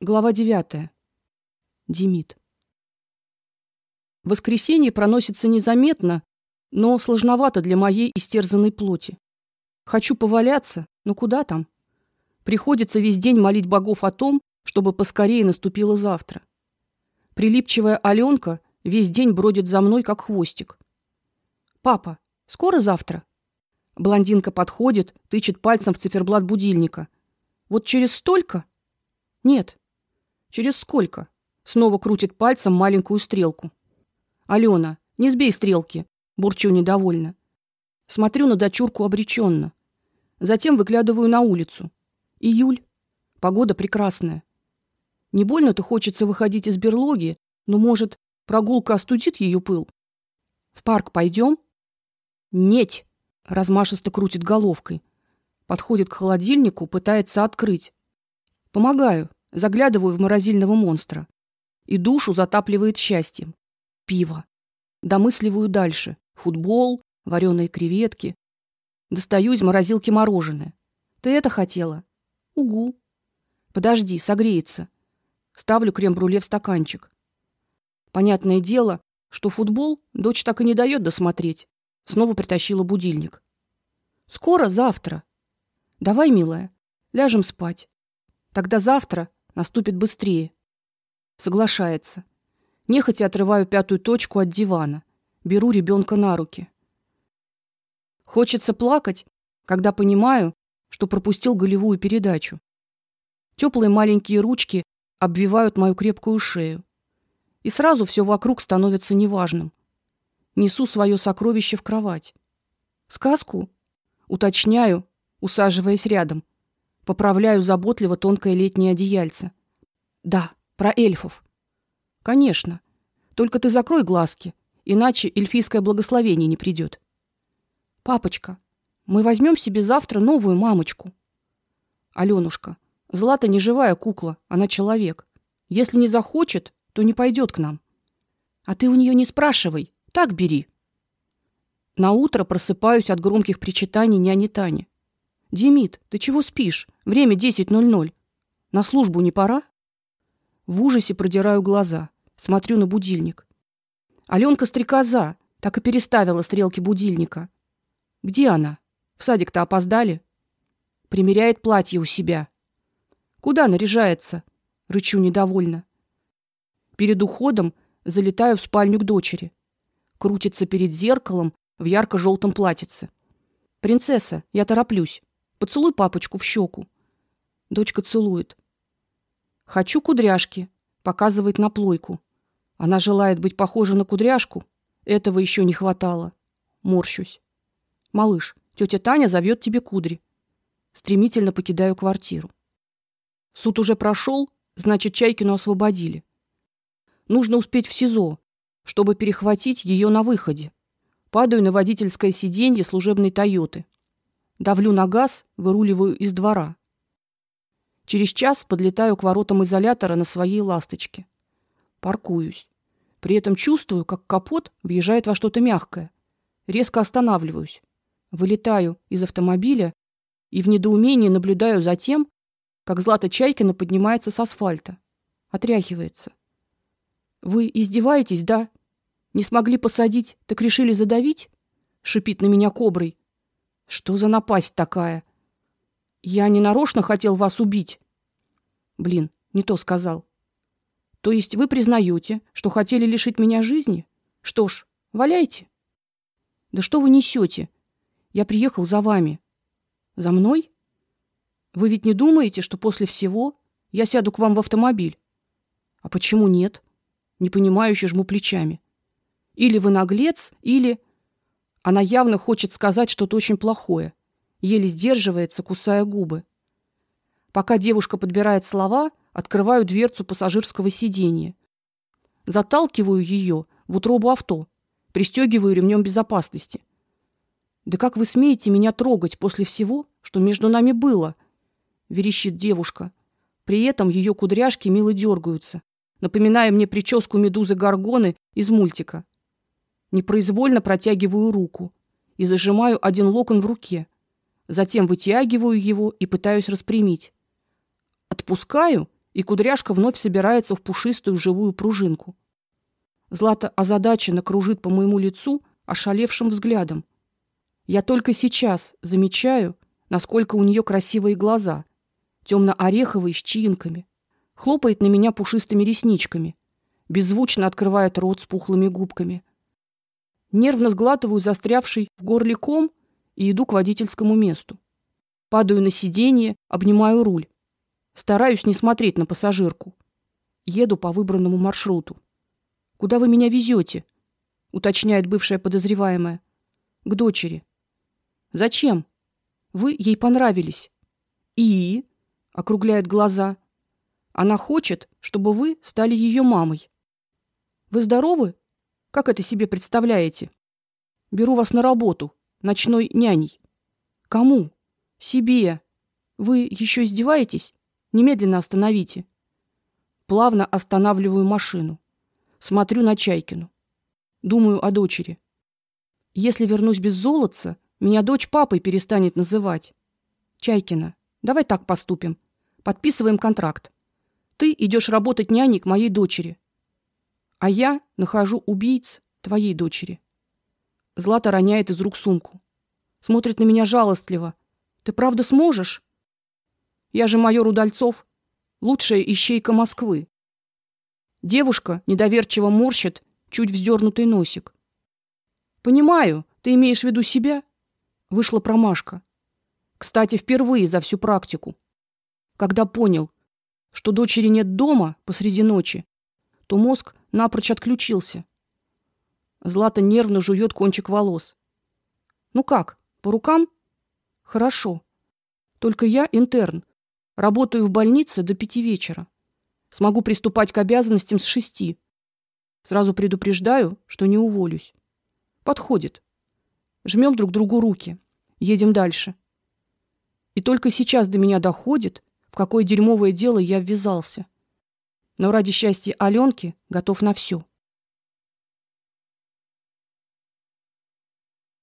Глава 9. Демид. Воскресенье проносится незаметно, но сложновато для моей истерзанной плоти. Хочу поваляться, но куда там? Приходится весь день молить богов о том, чтобы поскорее наступило завтра. Прилипчивая Алёнка весь день бродит за мной как хвостик. Папа, скоро завтра? Блондинка подходит, тычет пальцем в циферблат будильника. Вот через столько? Нет, Через сколько? Снова крутит пальцем маленькую стрелку. Алена, не сбей стрелки, бурчу недовольно. Смотрю на дочурку обреченно. Затем выглядываю на улицу. Июль. Погода прекрасная. Не больно-то хочется выходить из берлоги, но, может, прогулка остудит ее пыл. В парк пойдем? Нет, размашисто крутит головкой. Подходит к холодильнику, пытается открыть. Помогаю. Заглядываю в морозильного монстра. И душу затапливает счастьем. Пиво. Домысливаю дальше. Футбол, вареные креветки. Достаю из морозилки мороженое. Ты это хотела? Угу. Подожди, согреется. Ставлю крем-брюле в стаканчик. Понятное дело, что футбол дочь так и не дает досмотреть. Снова притащила будильник. Скоро завтра. Давай, милая, ляжем спать. Тогда завтра наступит быстрее. Соглашается. Нехотя отрываю пятую точку от дивана, беру ребенка на руки. Хочется плакать, когда понимаю, что пропустил голевую передачу. Теплые маленькие ручки обвивают мою крепкую шею. И сразу все вокруг становится неважным. Несу свое сокровище в кровать. Сказку уточняю, усаживаясь рядом. Поправляю заботливо тонкое летнее одеяльце. Да, про эльфов. Конечно. Только ты закрой глазки, иначе эльфийское благословение не придет. Папочка, мы возьмем себе завтра новую мамочку. Алёнушка, Злата не живая кукла, она человек. Если не захочет, то не пойдет к нам. А ты у нее не спрашивай, так бери. На утро просыпаюсь от громких причитаний няни Тани. Демид, ты чего спишь? Время 10:00. На службу не пора? В ужасе продираю глаза, смотрю на будильник. Алёнка стрекоза так и переставила стрелки будильника. Где она? В садик-то опоздали. Примеряет платье у себя. Куда наряжается? рычу недовольно. Перед уходом залетаю в спальню к дочери. Крутится перед зеркалом в ярко желтом платьице. Принцесса, я тороплюсь. Поцелуй папочку в щеку. Дочка целует. Хочу кудряшки, показывает на плойку. Она желает быть похожа на кудряшку. Этого еще не хватало. Морщусь. Малыш, тетя Таня зовет тебе кудри. Стремительно покидаю квартиру. Суд уже прошел, значит, Чайкину освободили. Нужно успеть в СИЗО, чтобы перехватить ее на выходе. Падаю на водительское сиденье служебной Тойоты. Давлю на газ, выруливаю из двора. Через час подлетаю к воротам изолятора на своей ласточке. Паркуюсь. При этом чувствую, как капот въезжает во что-то мягкое. Резко останавливаюсь. Вылетаю из автомобиля и в недоумении наблюдаю за тем, как Злата Чайкина поднимается с асфальта, отряхивается. Вы издеваетесь, да? Не смогли посадить, так решили задавить? шипит на меня коброй. Что за напасть такая? Я не нарочно хотел вас убить. Блин, не то сказал. То есть вы признаете, что хотели лишить меня жизни? Что ж, валяйте. Да что вы несете? Я приехал за вами. За мной? Вы ведь не думаете, что после всего я сяду к вам в автомобиль? А почему нет? Не понимающе жму плечами. Или вы наглец, или она явно хочет сказать что-то очень плохое, еле сдерживается, кусая губы. Пока девушка подбирает слова, открываю дверцу пассажирского сиденья. Заталкиваю ее в утробу авто, пристегиваю ремнем безопасности. Да как вы смеете меня трогать после всего, что между нами было? верещит девушка. При этом ее кудряшки мило дергаются, напоминая мне прическу медузы Горгоны из мультика. Непроизвольно протягиваю руку и зажимаю один локон в руке. Затем вытягиваю его и пытаюсь распрямить. Отпускаю и кудряшка вновь собирается в пушистую живую пружинку. Злата озадаченно кружит по моему лицу ошалевшим взглядом. Я только сейчас замечаю, насколько у нее красивые глаза, темно ореховые с чаинками. Хлопает на меня пушистыми ресничками, беззвучно открывает рот с пухлыми губками. Нервно сглатываю застрявший в горле ком и иду к водительскому месту. Падаю на сиденье, обнимаю руль. Стараюсь не смотреть на пассажирку. Еду по выбранному маршруту. Куда вы меня везете? уточняет бывшая подозреваемая. К дочери. Зачем? Вы ей понравились. И округляет глаза. Она хочет, чтобы вы стали ее мамой. Вы здоровы? Как это себе представляете? Беру вас на работу, ночной няней. Кому? Себе. Вы еще издеваетесь? Немедленно остановите. Плавно останавливаю машину. Смотрю на Чайкину. Думаю о дочери. Если вернусь без золотца, меня дочь папой перестанет называть. Чайкина, давай так поступим. Подписываем контракт. Ты идешь работать няней к моей дочери. А я нахожу убийц твоей дочери. Злата роняет из рук сумку. Смотрит на меня жалостливо. Ты правда сможешь? Я же майор Удальцов, лучшая ищейка Москвы. Девушка недоверчиво морщит чуть вздернутый носик. Понимаю, ты имеешь в виду себя? Вышла промашка. Кстати, впервые за всю практику. Когда понял, что дочери нет дома посреди ночи, то мозг напрочь отключился. Злата нервно жует кончик волос. Ну как, по рукам? Хорошо. Только я интерн. Работаю в больнице до пяти вечера. Смогу приступать к обязанностям с шести. Сразу предупреждаю, что не уволюсь. Подходит. Жмем друг другу руки. Едем дальше. И только сейчас до меня доходит, в какое дерьмовое дело я ввязался. Но ради счастья Алёнки готов на все.